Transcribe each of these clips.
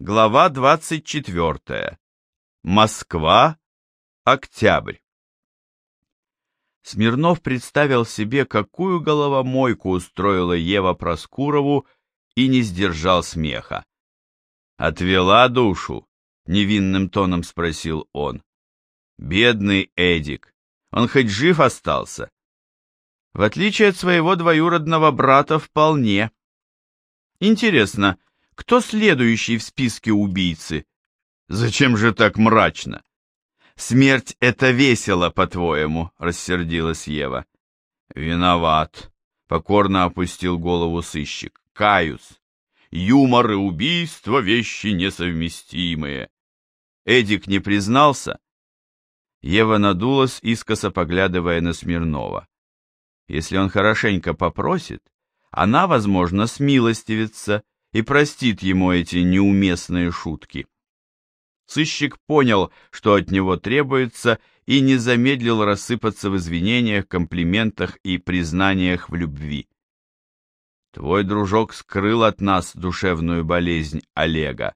Глава 24. Москва. Октябрь. Смирнов представил себе, какую головомойку устроила Ева Проскурову и не сдержал смеха. «Отвела душу?» — невинным тоном спросил он. «Бедный Эдик, он хоть жив остался?» «В отличие от своего двоюродного брата, вполне». «Интересно, — кто следующий в списке убийцы? Зачем же так мрачно? Смерть — это весело, по-твоему, рассердилась Ева. Виноват, покорно опустил голову сыщик. Каюсь. Юмор и убийство — вещи несовместимые. Эдик не признался? Ева надулась, искоса поглядывая на Смирнова. Если он хорошенько попросит, она, возможно, смилостивится и простит ему эти неуместные шутки. Сыщик понял, что от него требуется, и не замедлил рассыпаться в извинениях, комплиментах и признаниях в любви. Твой дружок скрыл от нас душевную болезнь Олега,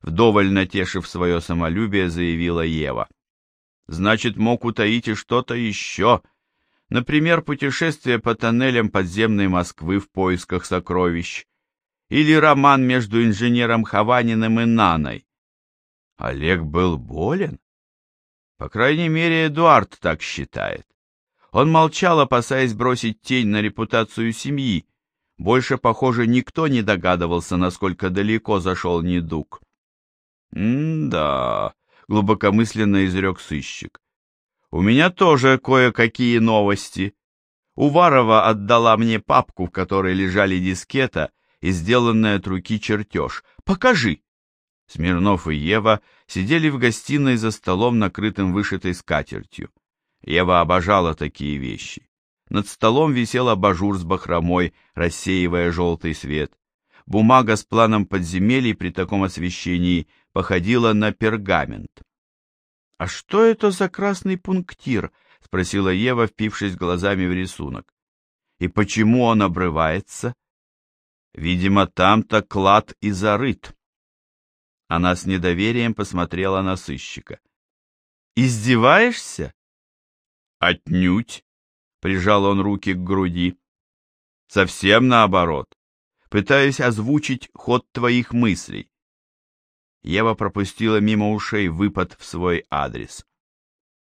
вдоволь натешив свое самолюбие, заявила Ева. Значит, мог утаить и что-то еще, например, путешествие по тоннелям подземной Москвы в поисках сокровищ, или роман между инженером Хованиным и Наной. Олег был болен? По крайней мере, Эдуард так считает. Он молчал, опасаясь бросить тень на репутацию семьи. Больше, похоже, никто не догадывался, насколько далеко зашел недуг. «М-да», — глубокомысленно изрек сыщик. «У меня тоже кое-какие новости. Уварова отдала мне папку, в которой лежали дискета и сделанный от руки чертеж. Покажи!» Смирнов и Ева сидели в гостиной за столом, накрытым вышитой скатертью. Ева обожала такие вещи. Над столом висел абажур с бахромой, рассеивая желтый свет. Бумага с планом подземелий при таком освещении походила на пергамент. «А что это за красный пунктир?» — спросила Ева, впившись глазами в рисунок. «И почему он обрывается?» Видимо, там-то клад и зарыт. Она с недоверием посмотрела на сыщика. «Издеваешься?» «Отнюдь!» — прижал он руки к груди. «Совсем наоборот. Пытаюсь озвучить ход твоих мыслей». Ева пропустила мимо ушей выпад в свой адрес.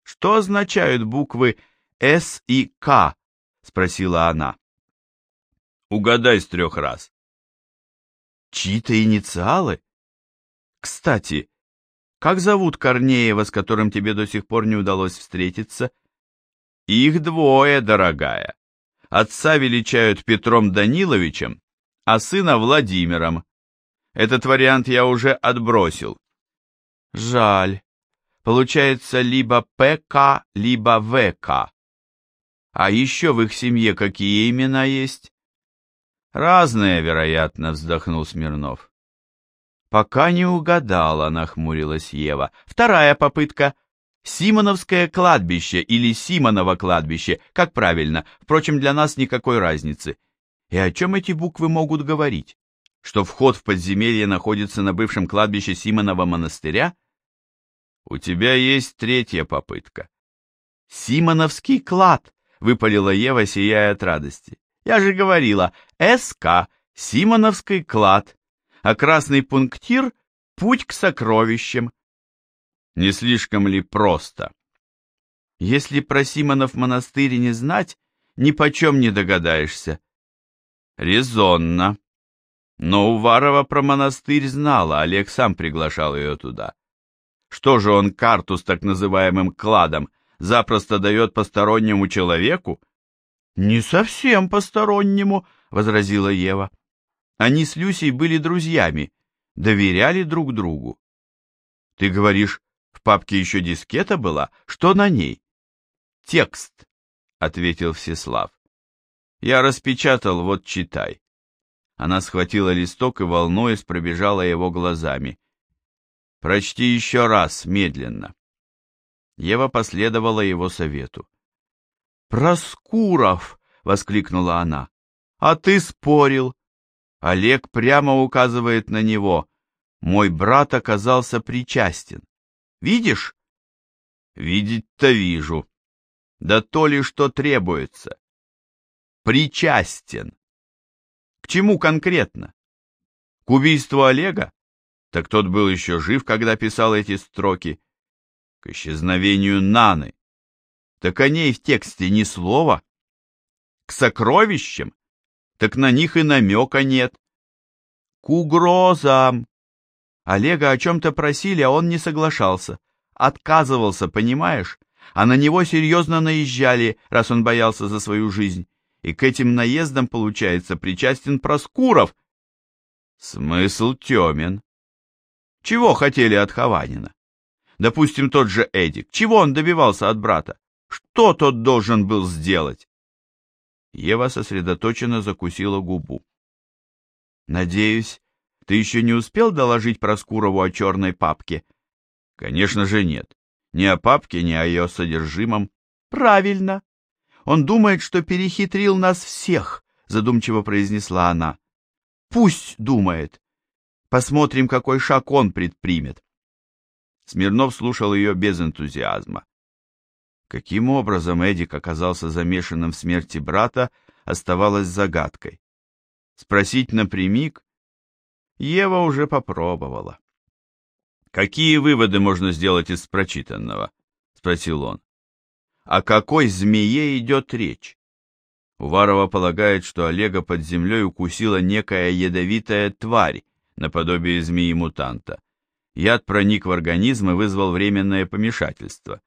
«Что означают буквы «С» и «К»?» — спросила она. Угадай с трех раз. Чьи-то инициалы? Кстати, как зовут Корнеева, с которым тебе до сих пор не удалось встретиться? Их двое, дорогая. Отца величают Петром Даниловичем, а сына Владимиром. Этот вариант я уже отбросил. Жаль. Получается либо ПК, либо ВК. А еще в их семье какие имена есть? Разные, вероятно, вздохнул Смирнов. Пока не угадала, нахмурилась Ева. Вторая попытка. Симоновское кладбище или Симоново кладбище, как правильно, впрочем, для нас никакой разницы. И о чем эти буквы могут говорить? Что вход в подземелье находится на бывшем кладбище Симонова монастыря? У тебя есть третья попытка. Симоновский клад, выпалила Ева, сияя от радости. Я же говорила, СК, Симоновский клад, а красный пунктир — путь к сокровищам. Не слишком ли просто? Если про Симонов монастырь не знать, ни почем не догадаешься. Резонно. Но Уварова про монастырь знала, Олег сам приглашал ее туда. Что же он карту с так называемым кладом запросто дает постороннему человеку? «Не совсем постороннему», — возразила Ева. «Они с Люсей были друзьями, доверяли друг другу». «Ты говоришь, в папке еще дискета была? Что на ней?» «Текст», — ответил Всеслав. «Я распечатал, вот читай». Она схватила листок и, волнуясь, пробежала его глазами. «Прочти еще раз, медленно». Ева последовала его совету. «Проскуров!» — воскликнула она. «А ты спорил!» Олег прямо указывает на него. Мой брат оказался причастен. Видишь? Видеть-то вижу. Да то ли что требуется. Причастен. К чему конкретно? К убийству Олега? Так тот был еще жив, когда писал эти строки. К исчезновению Наны. Так о ней в тексте ни слова. К сокровищам? Так на них и намека нет. К угрозам. Олега о чем-то просили, а он не соглашался. Отказывался, понимаешь? А на него серьезно наезжали, раз он боялся за свою жизнь. И к этим наездам, получается, причастен Проскуров. Смысл темен. Чего хотели от Хованина? Допустим, тот же Эдик. Чего он добивался от брата? Что тот должен был сделать? Ева сосредоточенно закусила губу. Надеюсь, ты еще не успел доложить Проскурову о черной папке? Конечно же нет. Ни о папке, ни о ее содержимом. Правильно. Он думает, что перехитрил нас всех, задумчиво произнесла она. Пусть думает. Посмотрим, какой шаг он предпримет. Смирнов слушал ее без энтузиазма. Каким образом Эдик оказался замешанным в смерти брата, оставалось загадкой. Спросить напрямик Ева уже попробовала. «Какие выводы можно сделать из прочитанного?» — спросил он. «О какой змее идет речь?» Уварова полагает, что Олега под землей укусила некая ядовитая тварь, наподобие змеи-мутанта. Яд проник в организм и вызвал временное помешательство.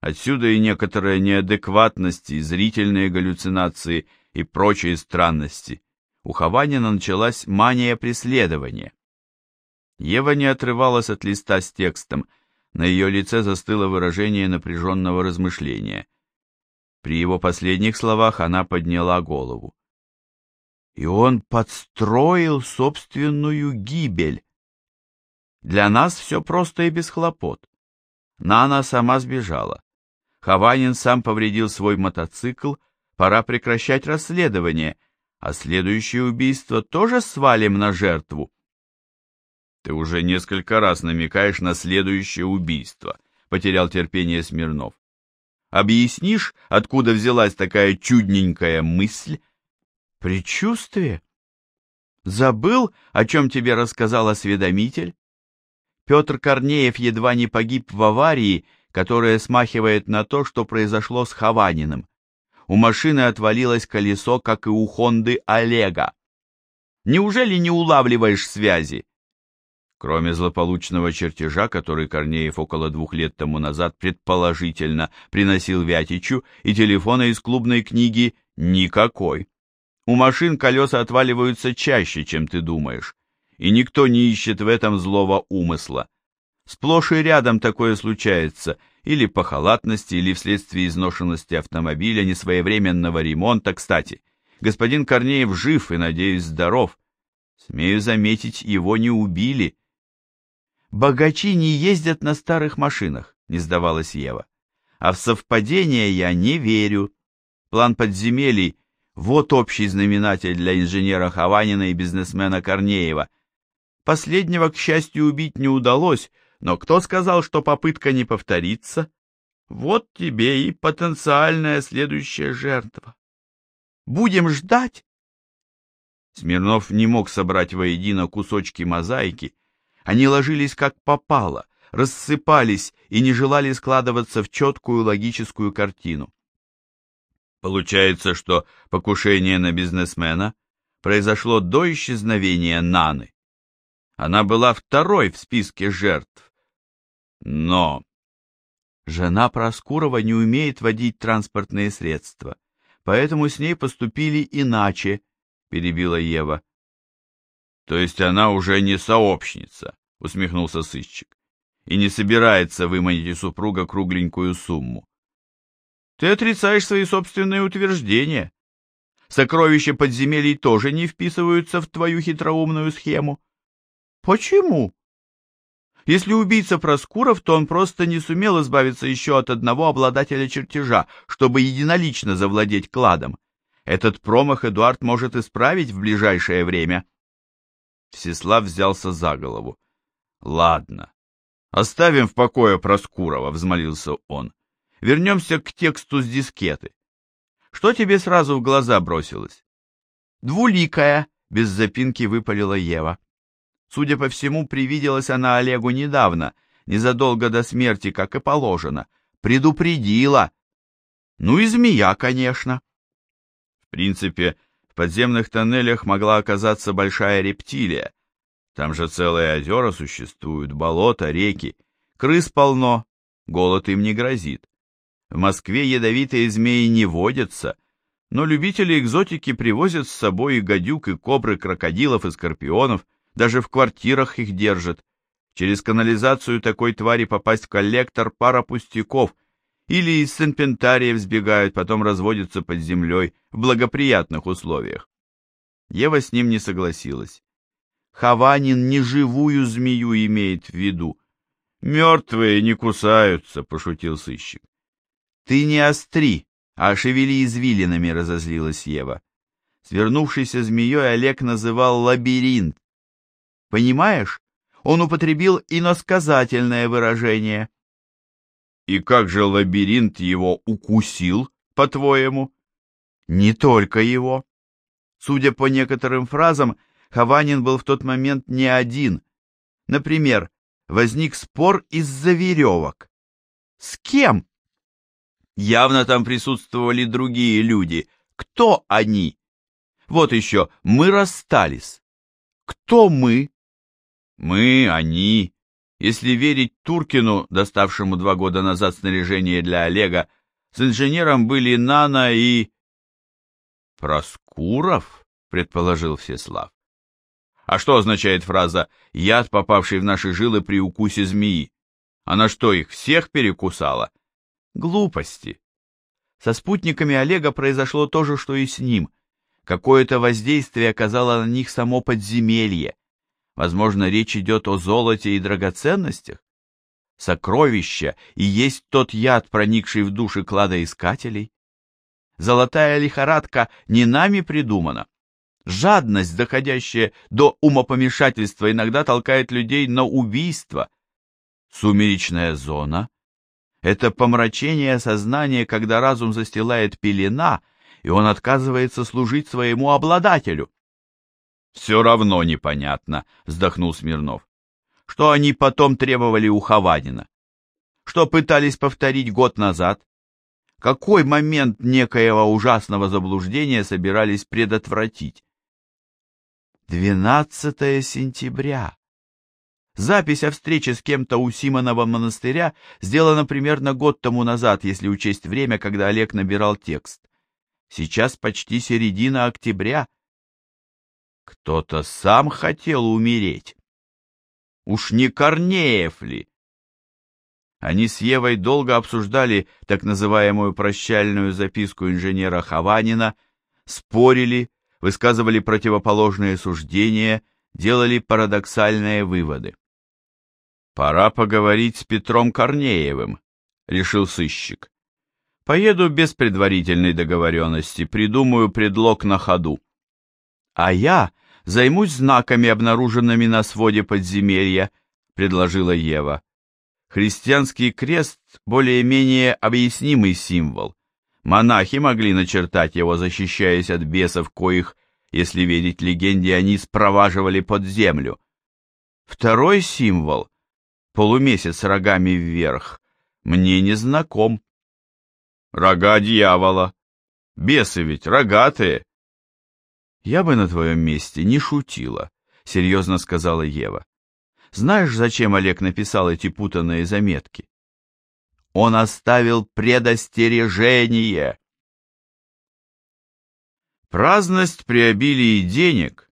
Отсюда и некоторая неадекватность, и зрительные галлюцинации, и прочие странности у Хованина началась мания преследования. Ева не отрывалась от листа с текстом, на ее лице застыло выражение напряженного размышления. При его последних словах она подняла голову. И он подстроил собственную гибель. Для нас все просто и без хлопот. Нана сама сбежала. Хованин сам повредил свой мотоцикл, пора прекращать расследование, а следующее убийство тоже свалим на жертву. Ты уже несколько раз намекаешь на следующее убийство, потерял терпение Смирнов. Объяснишь, откуда взялась такая чудненькая мысль? Предчувствие? Забыл, о чем тебе рассказал осведомитель? Петр Корнеев едва не погиб в аварии, которая смахивает на то, что произошло с Хованиным у машины отвалилось колесо, как и у Хонды Олега. Неужели не улавливаешь связи? Кроме злополучного чертежа, который Корнеев около двух лет тому назад предположительно приносил Вятичу, и телефона из клубной книги никакой. У машин колеса отваливаются чаще, чем ты думаешь, и никто не ищет в этом злого умысла. Сплошь и рядом такое случается, или по халатности, или вследствие изношенности автомобиля, несвоевременного ремонта. Кстати, господин Корнеев жив и, надеюсь, здоров. Смею заметить, его не убили. Богачи не ездят на старых машинах, не сдавалась Ева. А в совпадение я не верю. План подземелий — вот общий знаменатель для инженера Хованина и бизнесмена Корнеева. Последнего, к счастью, убить не удалось, но кто сказал, что попытка не повторится? Вот тебе и потенциальная следующая жертва. Будем ждать? Смирнов не мог собрать воедино кусочки мозаики. Они ложились как попало, рассыпались и не желали складываться в четкую логическую картину. Получается, что покушение на бизнесмена произошло до исчезновения Наны. Она была второй в списке жертв. Но жена Проскурова не умеет водить транспортные средства, поэтому с ней поступили иначе, перебила Ева. То есть она уже не сообщница, усмехнулся сыщик, и не собирается выманить из супруга кругленькую сумму. Ты отрицаешь свои собственные утверждения. Сокровища подземелий тоже не вписываются в твою хитроумную схему. Почему? Если убийца Проскуров, то он просто не сумел избавиться еще от одного обладателя чертежа, чтобы единолично завладеть кладом. Этот промах Эдуард может исправить в ближайшее время. Всеслав взялся за голову. Ладно, оставим в покое Проскурова, взмолился он. Вернемся к тексту с дискеты. Что тебе сразу в глаза бросилось? Двуликая, без запинки выпалила Ева. Судя по всему, привиделась она Олегу недавно, незадолго до смерти, как и положено. Предупредила. Ну и змея, конечно. В принципе, в подземных тоннелях могла оказаться большая рептилия. Там же целые озера существуют, болота, реки. Крыс полно, голод им не грозит. В Москве ядовитые змеи не водятся, но любители экзотики привозят с собой и гадюк, и кобры, крокодилов, и скорпионов, даже в квартирах их держат. Через канализацию такой твари попасть в коллектор пара пустяков, или из сенпентариев сбегают, потом разводятся под землей в благоприятных условиях. Ева с ним не согласилась. Хаванин не живую змею имеет в виду. Мертвые не кусаются, пошутил сыщик. Ты не остри, а шевели извилинами, разозлилась Ева. Свернувшийся змеей Олег называл лабиринт. Понимаешь? Он употребил иносказательное выражение. И как же лабиринт его укусил, по-твоему? Не только его. Судя по некоторым фразам, Хованин был в тот момент не один. Например, возник спор из-за веревок. С кем? Явно там присутствовали другие люди. Кто они? Вот еще, мы расстались. Кто мы? Мы, они. Если верить Туркину, доставшему два года назад снаряжение для Олега, с инженером были Нана и... Проскуров, предположил Всеслав. А что означает фраза «яд, попавший в наши жилы при укусе змеи»? Она что, их всех перекусала? Глупости. Со спутниками Олега произошло то же, что и с ним. Какое-то воздействие оказало на них само подземелье. Возможно, речь идет о золоте и драгоценностях. Сокровища и есть тот яд, проникший в души кладоискателей. Золотая лихорадка не нами придумана. Жадность, доходящая до умопомешательства, иногда толкает людей на убийство. Сумеречная зона — это помрачение сознания, когда разум застилает пелена, и он отказывается служить своему обладателю. «Все равно непонятно», — вздохнул Смирнов. «Что они потом требовали у Хаванина? Что пытались повторить год назад? Какой момент некоего ужасного заблуждения собирались предотвратить? 12 сентября. Запись о встрече с кем-то у Симонова монастыря сделана примерно год тому назад, если учесть время, когда Олег набирал текст. Сейчас почти середина октября. Кто-то сам хотел умереть. Уж не Корнеев ли? Они с Евой долго обсуждали так называемую прощальную записку инженера Хованина, спорили, высказывали противоположные суждения, делали парадоксальные выводы. «Пора поговорить с Петром Корнеевым», — решил сыщик. «Поеду без предварительной договоренности, придумаю предлог на ходу. А я займусь знаками, обнаруженными на своде подземелья», — предложила Ева. «Христианский крест — более-менее объяснимый символ. Монахи могли начертать его, защищаясь от бесов, коих, если верить легенде, они спроваживали под землю. Второй символ, полумесяц рогами вверх, мне не знаком. Рога дьявола. Бесы ведь рогатые. Я бы на твоем месте не шутила, серьезно сказала Ева. Знаешь, зачем Олег написал эти путанные заметки? Он оставил предостережение. Праздность при обилии денег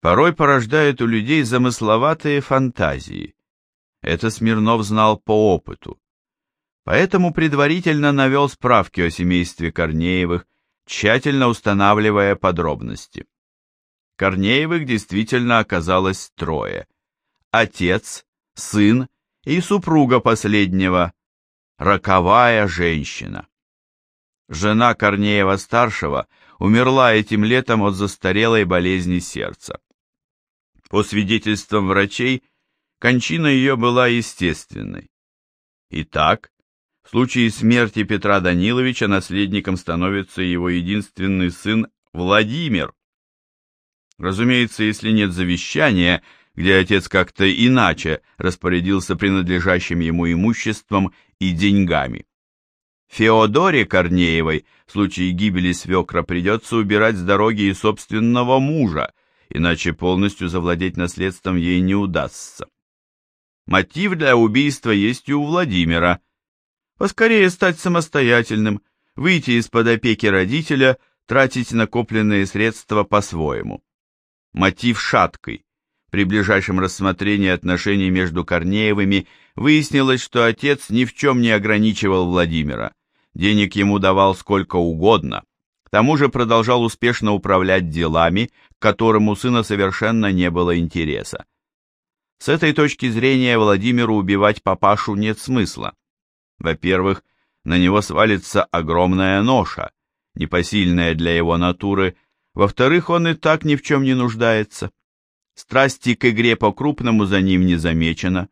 порой порождает у людей замысловатые фантазии. Это Смирнов знал по опыту. Поэтому предварительно навел справки о семействе Корнеевых, тщательно устанавливая подробности. Корнеевых действительно оказалось трое. Отец, сын и супруга последнего, роковая женщина. Жена Корнеева-старшего умерла этим летом от застарелой болезни сердца. По свидетельствам врачей, кончина ее была естественной. Итак, в случае смерти Петра Даниловича наследником становится его единственный сын Владимир. Разумеется, если нет завещания, где отец как-то иначе распорядился принадлежащим ему имуществом и деньгами. Феодоре Корнеевой в случае гибели свекра придется убирать с дороги и собственного мужа, иначе полностью завладеть наследством ей не удастся. Мотив для убийства есть и у Владимира. Поскорее стать самостоятельным, выйти из-под опеки родителя, тратить накопленные средства по-своему. Мотив шаткий. При ближайшем рассмотрении отношений между Корнеевыми выяснилось, что отец ни в чем не ограничивал Владимира. Денег ему давал сколько угодно. К тому же продолжал успешно управлять делами, к которым у сына совершенно не было интереса. С этой точки зрения Владимиру убивать папашу нет смысла. Во-первых, на него свалится огромная ноша, непосильная для его натуры. Во-вторых, он и так ни в чем не нуждается. Страсти к игре по-крупному за ним не замечено.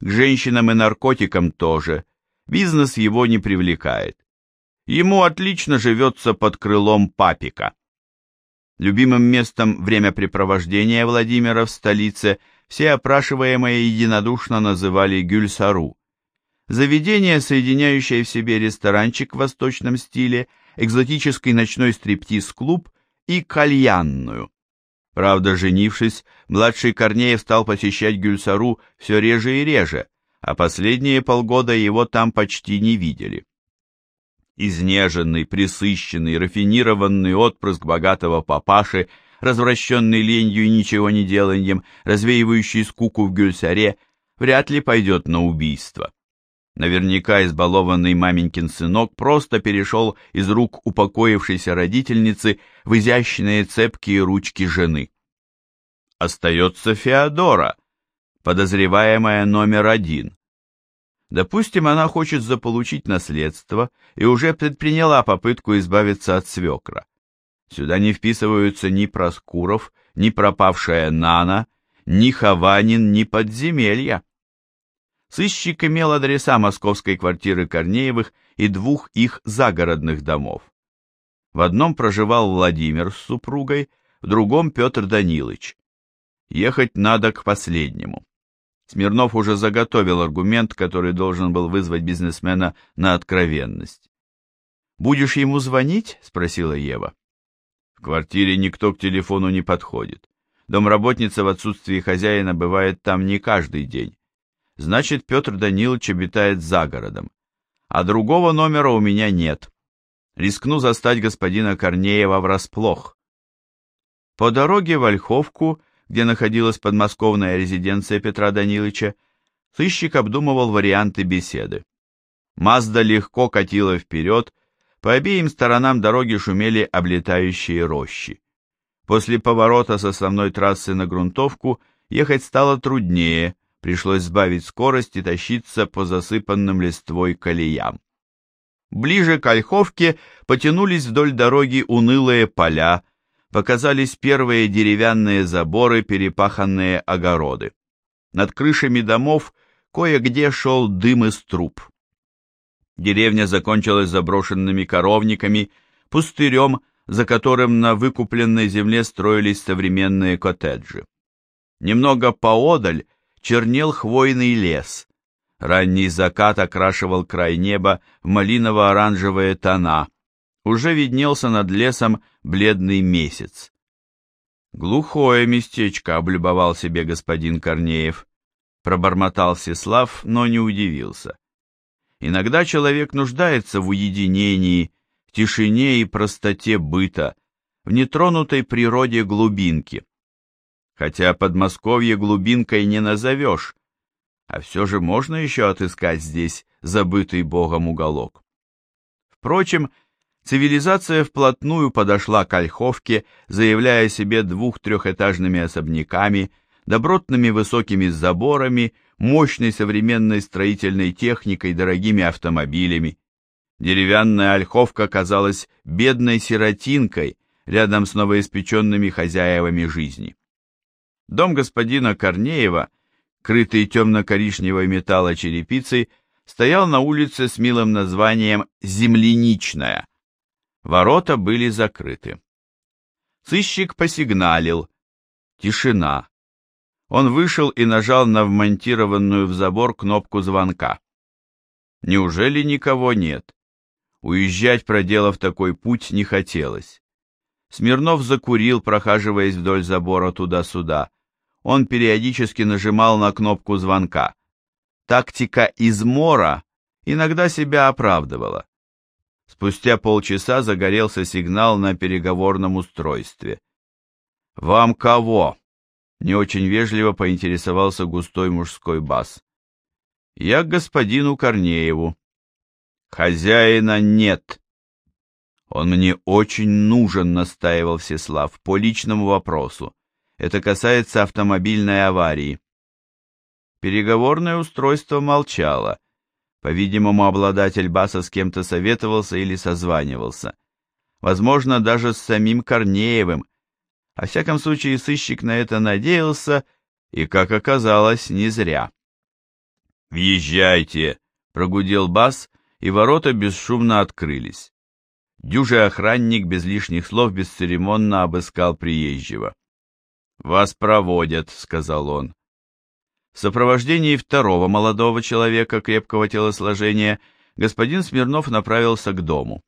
К женщинам и наркотикам тоже. Бизнес его не привлекает. Ему отлично живется под крылом папика. Любимым местом времяпрепровождения Владимира в столице все опрашиваемые единодушно называли Гюльсару. Заведение, соединяющее в себе ресторанчик в восточном стиле, экзотический ночной стриптиз-клуб и кальянную. Правда, женившись, младший Корнеев стал посещать Гюльсару все реже и реже, а последние полгода его там почти не видели. Изнеженный, присыщенный, рафинированный отпрыск богатого папаши, развращенный ленью и ничего не деланием, развеивающий скуку в Гюльсаре, вряд ли пойдет на убийство. Наверняка избалованный маменькин сынок просто перешел из рук упокоившейся родительницы в изящные цепкие ручки жены. Остается Феодора, подозреваемая номер один. Допустим, она хочет заполучить наследство и уже предприняла попытку избавиться от свекра. Сюда не вписываются ни Проскуров, ни пропавшая Нана, ни Хованин, ни подземелья. Сыщик имел адреса московской квартиры Корнеевых и двух их загородных домов. В одном проживал Владимир с супругой, в другом Петр Данилович. Ехать надо к последнему. Смирнов уже заготовил аргумент, который должен был вызвать бизнесмена на откровенность. «Будешь ему звонить?» — спросила Ева. «В квартире никто к телефону не подходит. Домработница в отсутствии хозяина бывает там не каждый день. Значит, Петр Данилович обитает за городом. А другого номера у меня нет. Рискну застать господина Корнеева врасплох». По дороге в Ольховку где находилась подмосковная резиденция Петра Даниловича, сыщик обдумывал варианты беседы. Мазда легко катила вперед, по обеим сторонам дороги шумели облетающие рощи. После поворота с основной трассы на грунтовку ехать стало труднее, пришлось сбавить скорость и тащиться по засыпанным листвой колеям. Ближе к Ольховке потянулись вдоль дороги унылые поля, показались первые деревянные заборы, перепаханные огороды. Над крышами домов кое-где шел дым из труб. Деревня закончилась заброшенными коровниками, пустырем, за которым на выкупленной земле строились современные коттеджи. Немного поодаль чернел хвойный лес. Ранний закат окрашивал край неба в малиново-оранжевые тона, уже виднелся над лесом бледный месяц. Глухое местечко облюбовал себе господин Корнеев. Пробормотал Сеслав, но не удивился. Иногда человек нуждается в уединении, в тишине и простоте быта, в нетронутой природе глубинки. Хотя Подмосковье глубинкой не назовешь, а все же можно еще отыскать здесь забытый Богом уголок. Впрочем, цивилизация вплотную подошла к Ольховке, заявляя себе двух-трехэтажными особняками, добротными высокими заборами, мощной современной строительной техникой, дорогими автомобилями. Деревянная Ольховка казалась бедной сиротинкой рядом с новоиспеченными хозяевами жизни. Дом господина Корнеева крытый темно-коричневой металла черепицей, стоял на улице с милым названием «Земляничная». Ворота были закрыты. Сыщик посигналил. Тишина. Он вышел и нажал на вмонтированную в забор кнопку звонка. Неужели никого нет? Уезжать, проделав такой путь, не хотелось. Смирнов закурил, прохаживаясь вдоль забора туда-сюда. Он периодически нажимал на кнопку звонка. Тактика измора иногда себя оправдывала. Спустя полчаса загорелся сигнал на переговорном устройстве. «Вам кого?» — не очень вежливо поинтересовался густой мужской бас. «Я к господину Корнееву». «Хозяина нет». «Он мне очень нужен», — настаивал Всеслав, — «по личному вопросу. Это касается автомобильной аварии». Переговорное устройство молчало. По-видимому, обладатель баса с кем-то советовался или созванивался. Возможно, даже с самим Корнеевым. Во всяком случае, сыщик на это надеялся, и, как оказалось, не зря. «Въезжайте!» — прогудел бас, и ворота бесшумно открылись. Дюжий охранник без лишних слов бесцеремонно обыскал приезжего. «Вас проводят», — сказал он. В сопровождении второго молодого человека крепкого телосложения господин Смирнов направился к дому.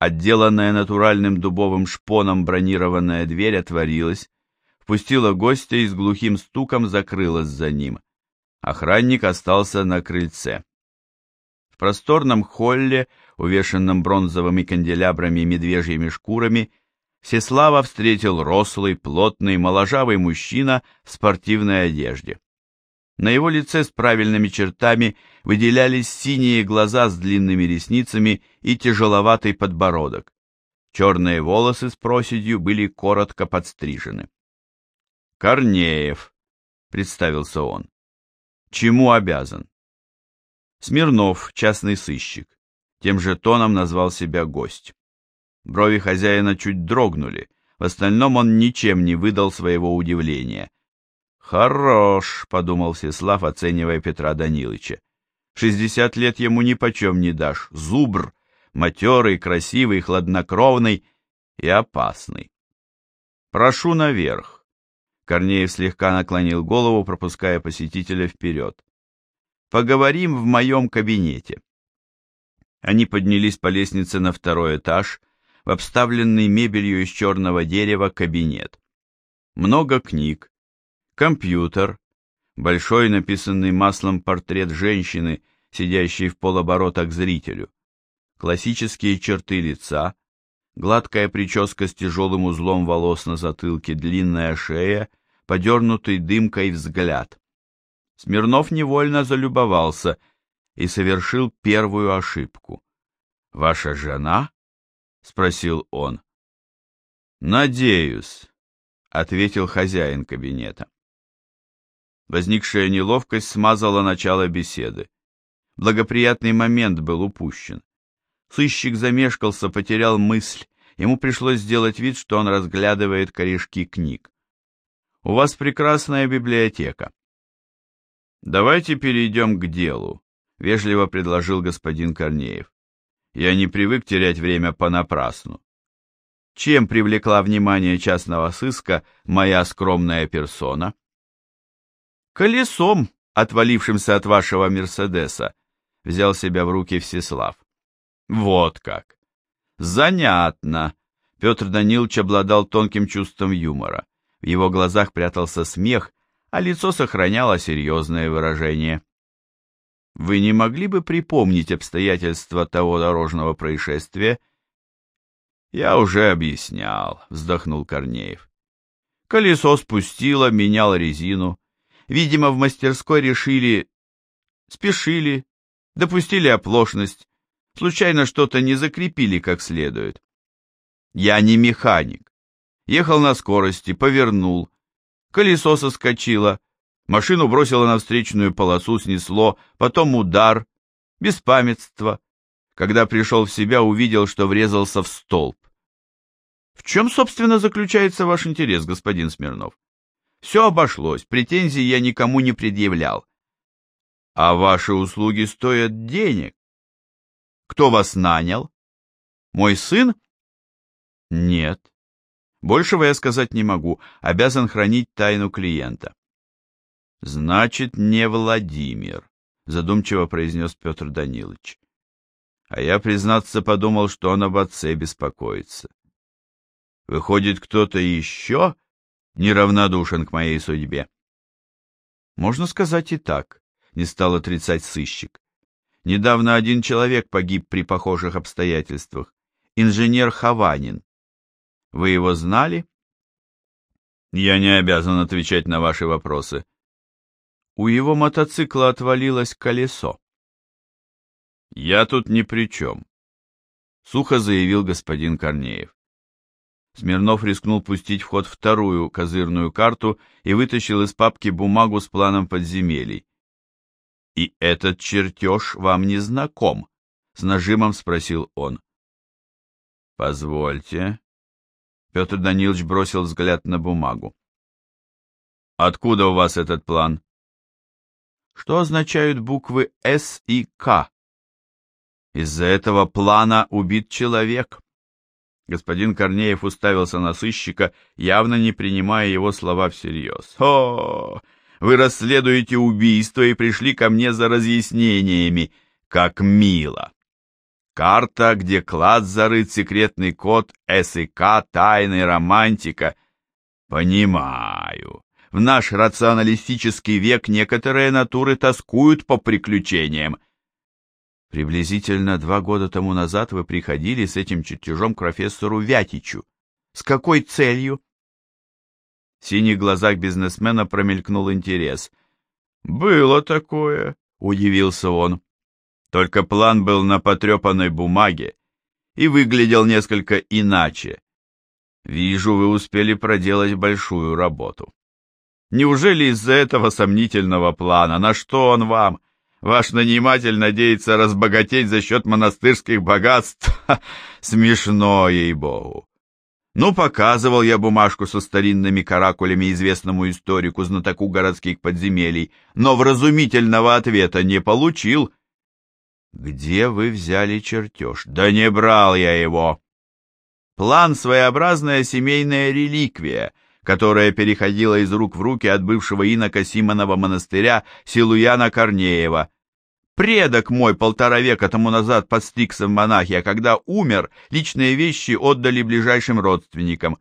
Отделанная натуральным дубовым шпоном бронированная дверь отворилась, впустила гостя и с глухим стуком закрылась за ним. Охранник остался на крыльце. В просторном холле, увешанном бронзовыми канделябрами и медвежьими шкурами, Сеслава встретил рослый, плотный, моложавый мужчина в спортивной одежде. На его лице с правильными чертами выделялись синие глаза с длинными ресницами и тяжеловатый подбородок. Черные волосы с проседью были коротко подстрижены. «Корнеев», — представился он. «Чему обязан?» Смирнов, частный сыщик. Тем же тоном назвал себя гость. Брови хозяина чуть дрогнули, в остальном он ничем не выдал своего удивления. «Хорош», — подумал Сеслав, оценивая Петра Данилыча. «Шестьдесят лет ему нипочем не дашь. Зубр, матерый, красивый, хладнокровный и опасный». «Прошу наверх». Корнеев слегка наклонил голову, пропуская посетителя вперед. «Поговорим в моем кабинете». Они поднялись по лестнице на второй этаж, в обставленный мебелью из черного дерева кабинет. Много книг, компьютер, большой написанный маслом портрет женщины, сидящей в полоборота к зрителю, классические черты лица, гладкая прическа с тяжелым узлом волос на затылке, длинная шея, подернутый дымкой взгляд. Смирнов невольно залюбовался и совершил первую ошибку. «Ваша жена?» — спросил он. «Надеюсь», — ответил хозяин кабинета. Возникшая неловкость смазала начало беседы. Благоприятный момент был упущен. Сыщик замешкался, потерял мысль. Ему пришлось сделать вид, что он разглядывает корешки книг. «У вас прекрасная библиотека». «Давайте перейдем к делу», — вежливо предложил господин Корнеев. «Я не привык терять время понапрасну». Чем привлекла внимание частного сыска моя скромная персона? колесом, отвалившимся от вашего Мерседеса, взял себя в руки Всеслав. Вот как. Занятно. Петр Данилович обладал тонким чувством юмора. В его глазах прятался смех, а лицо сохраняло серьезное выражение. Вы не могли бы припомнить обстоятельства того дорожного происшествия? Я уже объяснял, вздохнул Корнеев. Колесо спустило, менял резину. Видимо, в мастерской решили, спешили, допустили оплошность, случайно что-то не закрепили как следует. Я не механик. Ехал на скорости, повернул. Колесо соскочило, машину бросило на встречную полосу, снесло, потом удар, беспамятство. Когда пришел в себя, увидел, что врезался в столб. В чем, собственно, заключается ваш интерес, господин Смирнов? Все обошлось, претензий я никому не предъявлял. А ваши услуги стоят денег. Кто вас нанял? Мой сын? Нет. Большего я сказать не могу, обязан хранить тайну клиента. Значит, не Владимир, задумчиво произнес Петр Данилович. А я, признаться, подумал, что он об отце беспокоится. Выходит, кто-то еще неравнодушен к моей судьбе? Можно сказать и так, не стал отрицать сыщик. Недавно один человек погиб при похожих обстоятельствах. Инженер Хованин. Вы его знали? Я не обязан отвечать на ваши вопросы. У его мотоцикла отвалилось колесо. Я тут ни при чем, сухо заявил господин Корнеев. Смирнов рискнул пустить в ход вторую козырную карту и вытащил из папки бумагу с планом подземелий. «И этот чертеж вам не знаком?» — с нажимом спросил он. «Позвольте». Петр Данилович бросил взгляд на бумагу. «Откуда у вас этот план?» «Что означают буквы «С» и «К»?» «Из-за этого плана убит человек». Господин Корнеев уставился на сыщика, явно не принимая его слова всерьез. «О, вы расследуете убийство и пришли ко мне за разъяснениями. Как мило!» Карта, где клад зарыт, секретный код, СИК, тайны, романтика. Понимаю. В наш рационалистический век некоторые натуры тоскуют по приключениям. Приблизительно два года тому назад вы приходили с этим чертежом к профессору Вятичу. С какой целью? В синих глазах бизнесмена промелькнул интерес. «Было такое», — удивился он. Только план был на потрепанной бумаге и выглядел несколько иначе. Вижу, вы успели проделать большую работу. Неужели из-за этого сомнительного плана? На что он вам? Ваш наниматель надеется разбогатеть за счет монастырских богатств? Смешно, ей-богу. Ну, показывал я бумажку со старинными каракулями известному историку, знатоку городских подземелий, но вразумительного ответа не получил. Где вы взяли чертеж? Да не брал я его. План — своеобразная семейная реликвия, которая переходила из рук в руки от бывшего инока Симонова монастыря Силуяна Корнеева. Предок мой полтора века тому назад подстригся в монахи, а когда умер, личные вещи отдали ближайшим родственникам.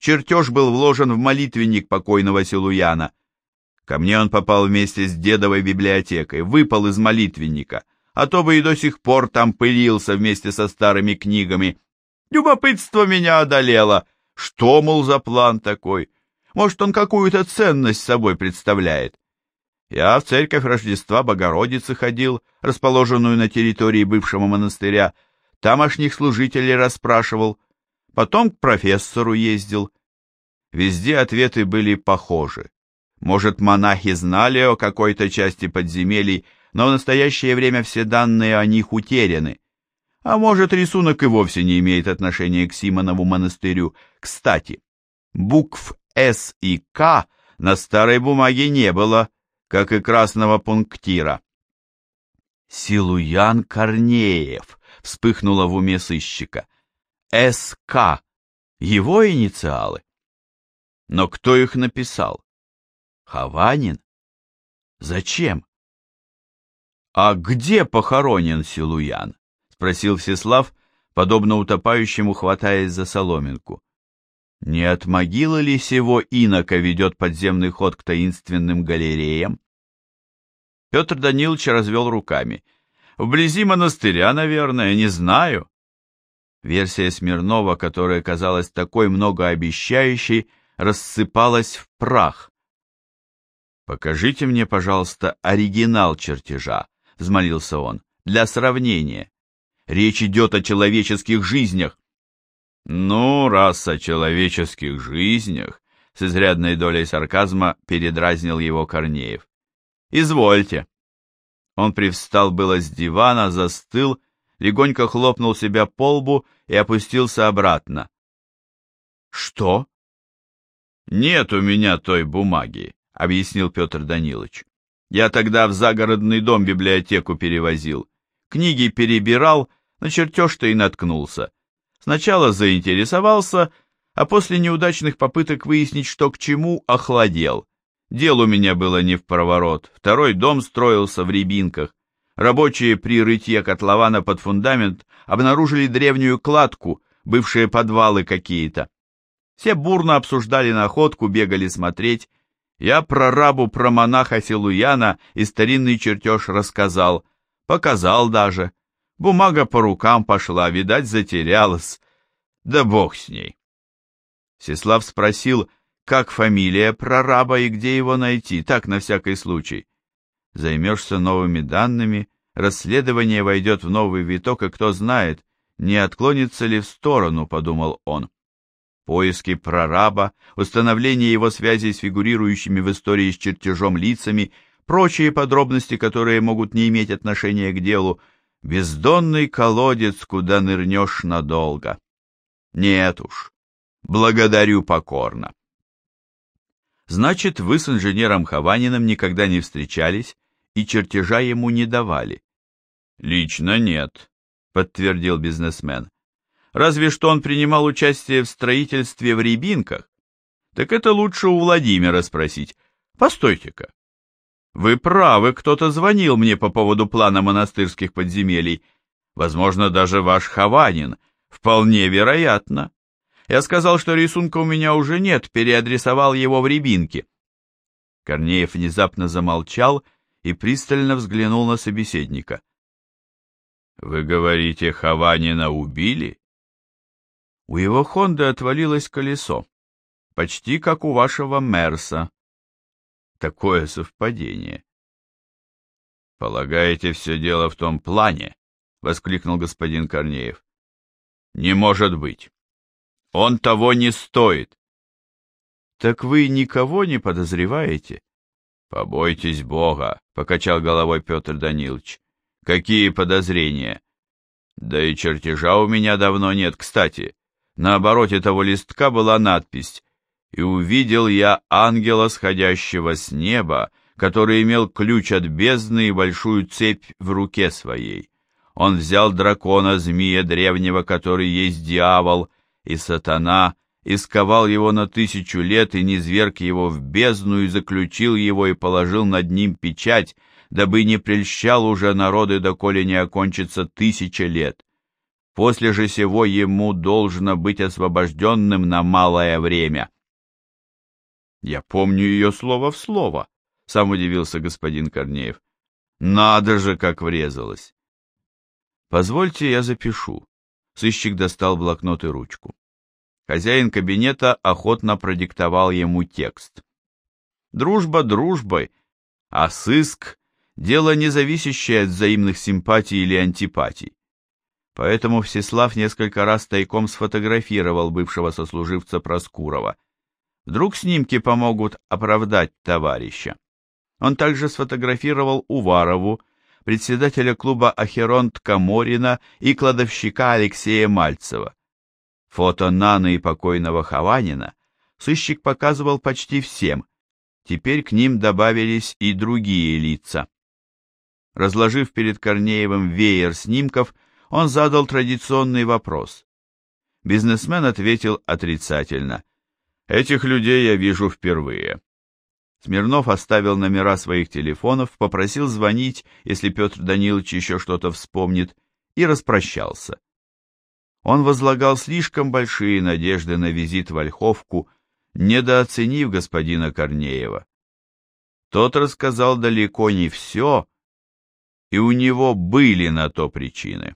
Чертеж был вложен в молитвенник покойного Силуяна. Ко мне он попал вместе с дедовой библиотекой, выпал из молитвенника — а то бы и до сих пор там пылился вместе со старыми книгами. Любопытство меня одолело. Что, мол, за план такой? Может, он какую-то ценность собой представляет? Я в церковь Рождества Богородицы ходил, расположенную на территории бывшего монастыря, тамошних служителей расспрашивал, потом к профессору ездил. Везде ответы были похожи. Может, монахи знали о какой-то части подземелий, но в настоящее время все данные о них утеряны. А может, рисунок и вовсе не имеет отношения к Симонову монастырю. Кстати, букв «С» и «К» на старой бумаге не было, как и красного пунктира. «Силуян Корнеев», — вспыхнуло в уме сыщика. «СК» — его инициалы. Но кто их написал? Хованин? Зачем? «А где похоронен Силуян?» — спросил Всеслав, подобно утопающему, хватаясь за соломинку. «Не от могилы ли сего инока ведет подземный ход к таинственным галереям?» Петр Данилович развел руками. «Вблизи монастыря, наверное, не знаю». Версия Смирнова, которая казалась такой многообещающей, рассыпалась в прах. «Покажите мне, пожалуйста, оригинал чертежа», — взмолился он, — «для сравнения. Речь идет о человеческих жизнях». «Ну, раз о человеческих жизнях», — с изрядной долей сарказма передразнил его Корнеев. «Извольте». Он привстал было с дивана, застыл, легонько хлопнул себя по лбу и опустился обратно. «Что?» «Нет у меня той бумаги», — объяснил Петр Данилович. «Я тогда в загородный дом библиотеку перевозил. Книги перебирал, на чертеж-то и наткнулся. Сначала заинтересовался, а после неудачных попыток выяснить, что к чему, охладел. Дел у меня было не в проворот. Второй дом строился в Рябинках. Рабочие при рытье котлована под фундамент обнаружили древнюю кладку, бывшие подвалы какие-то. Все бурно обсуждали находку, бегали смотреть. Я про рабу, про монаха Силуяна и старинный чертеж рассказал. Показал даже. Бумага по рукам пошла, видать, затерялась. Да бог с ней. Сеслав спросил, как фамилия прораба и где его найти, так на всякий случай. Займешься новыми данными, расследование войдет в новый виток, и кто знает, не отклонится ли в сторону, подумал он. Поиски прораба, установление его связей с фигурирующими в истории с чертежом лицами, прочие подробности, которые могут не иметь отношения к делу, бездонный колодец, куда нырнешь надолго. Нет уж, Благодарю покорно. Значит, вы с инженером Хованиным никогда не встречались и чертежа ему не давали? Лично нет, подтвердил бизнесмен. Разве что он принимал участие в строительстве в Рябинках. Так это лучше у Владимира спросить. Постойте-ка. Вы правы, кто-то звонил мне по поводу плана монастырских подземелий. Возможно, даже ваш Хованин. Вполне вероятно. Я сказал, что рисунка у меня уже нет, переадресовал его в Рябинке. Корнеев внезапно замолчал и пристально взглянул на собеседника. «Вы говорите, Хованина убили?» «У его Хонды отвалилось колесо, почти как у вашего Мерса. Такое совпадение». «Полагаете, все дело в том плане?» — воскликнул господин Корнеев. «Не может быть. Он того не стоит. Так вы никого не подозреваете? Побойтесь Бога, покачал головой Петр Данилович. Какие подозрения? Да и чертежа у меня давно нет, кстати. На обороте того листка была надпись «И увидел я ангела, сходящего с неба, который имел ключ от бездны и большую цепь в руке своей. Он взял дракона, змея древнего, который есть дьявол, и сатана исковал его на тысячу лет и низверг его в бездну и заключил его и положил над ним печать, дабы не прельщал уже народы, доколе не окончится тысяча лет. После же сего ему должно быть освобожденным на малое время. Я помню ее слово в слово, сам удивился господин Корнеев. Надо же, как врезалось. Позвольте, я запишу. Сыщик достал блокнот и ручку. Хозяин кабинета охотно продиктовал ему текст. Дружба дружбой, а сыск — дело не зависящее от взаимных симпатий или антипатий. Поэтому Всеслав несколько раз тайком сфотографировал бывшего сослуживца Проскурова. Вдруг снимки помогут оправдать товарища. Он также сфотографировал Уварову, председателя клуба Ахеронт Каморина и кладовщика Алексея Мальцева. Фото Наны и покойного Хованина сыщик показывал почти всем, теперь к ним добавились и другие лица. Разложив перед Корнеевым веер снимков, он задал традиционный вопрос. Бизнесмен ответил отрицательно. «Этих людей я вижу впервые. Смирнов оставил номера своих телефонов, попросил звонить, если Петр Данилович еще что-то вспомнит, и распрощался. Он возлагал слишком большие надежды на визит в Ольховку, недооценив господина Корнеева. Тот рассказал далеко не все, и у него были на то причины.